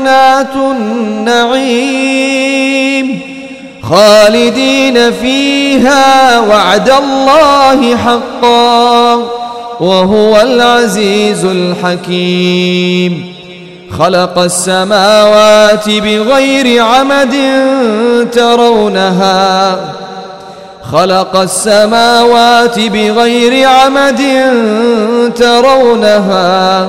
جنات النعيم خالدين فيها وعد الله حقا وهو العزيز الحكيم. خلق السماوات بغير عمد ترونها. خلق السماوات بغير عمد ترونها.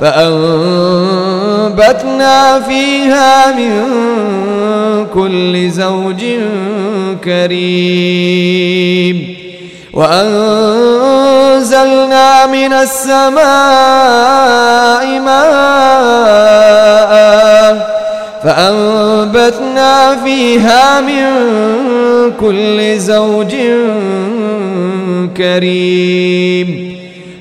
فأنبتنا فيها من كل زوج كريم. وأنزلنا من السماء ماء فأنبتنا فيها من كل زوج كريم.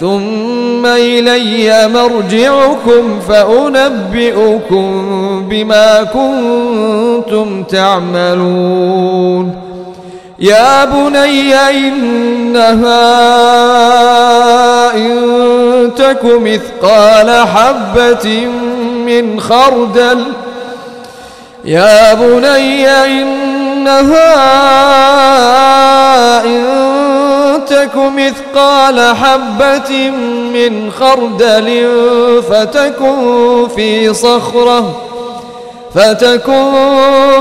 ثم إلي مرجعكم فأنبئكم بما كنتم تعملون. يا بني إنها إن تك مثقال حبة من خردل. يا بني إنها إن تك مثقال حبة من خردل فتكن في صخرة فتكن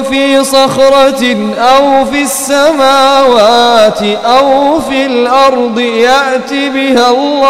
في صخرة أو في السماوات أو في الأرض يأت بها الله.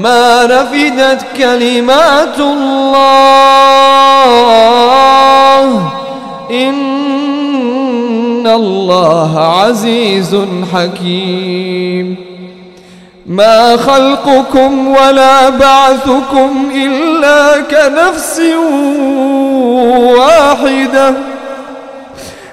ما نفدت كلمات الله. إن الله عزيز حكيم. ما خلقكم ولا بعثكم إلا كنفس واحدة.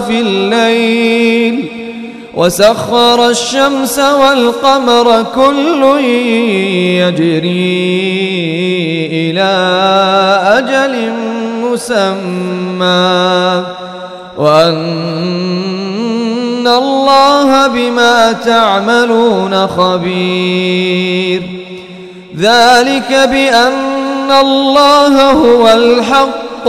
في الليل وسخر الشمس والقمر كل يجري إلى أجل مسمى وأن الله بما تعملون خبير ذلك بأن الله هو الحق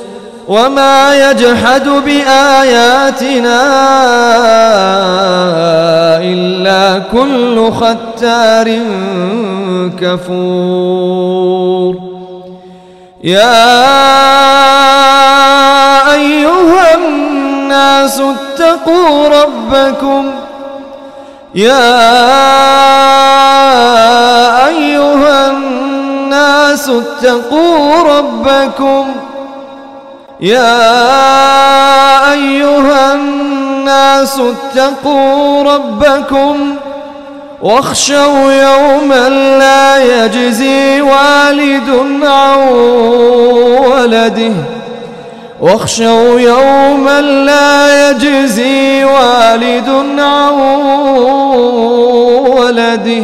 وما يجحد بآياتنا إلا كل ختار كفور. يا أيها الناس اتقوا ربكم. يا أيها الناس اتقوا ربكم. يا أيها الناس اتقوا ربكم واخشوا يوما لا يجزي والد عن ولده. واخشوا يوما لا يجزي والد عن ولده.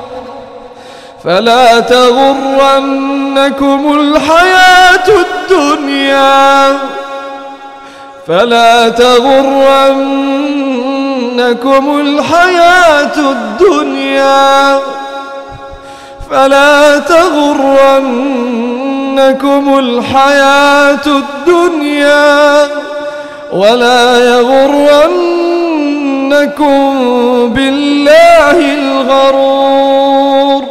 فلا تغرنكم الحياة الدنيا. فلا تغرنكم الحياة الدنيا. فلا تغرنكم الحياة الدنيا. ولا يغرنكم بالله الغرور.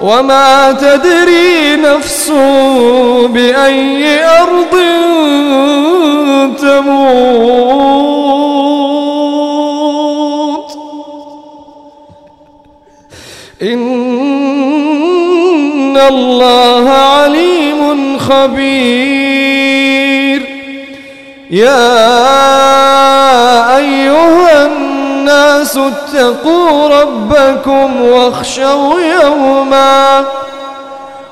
وما تدري نفس بأي أرض تموت. إن الله عليم خبير. يا أيها الناس اتقوا ربكم واخشوا يوما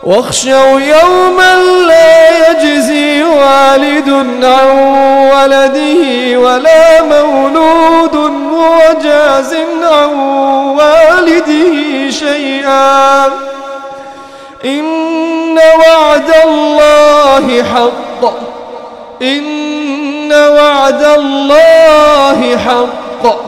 واخشوا يوما لا يجزي والد عن ولده ولا مولود وجاز عن والده شيئا إن وعد الله حق إن وعد الله حق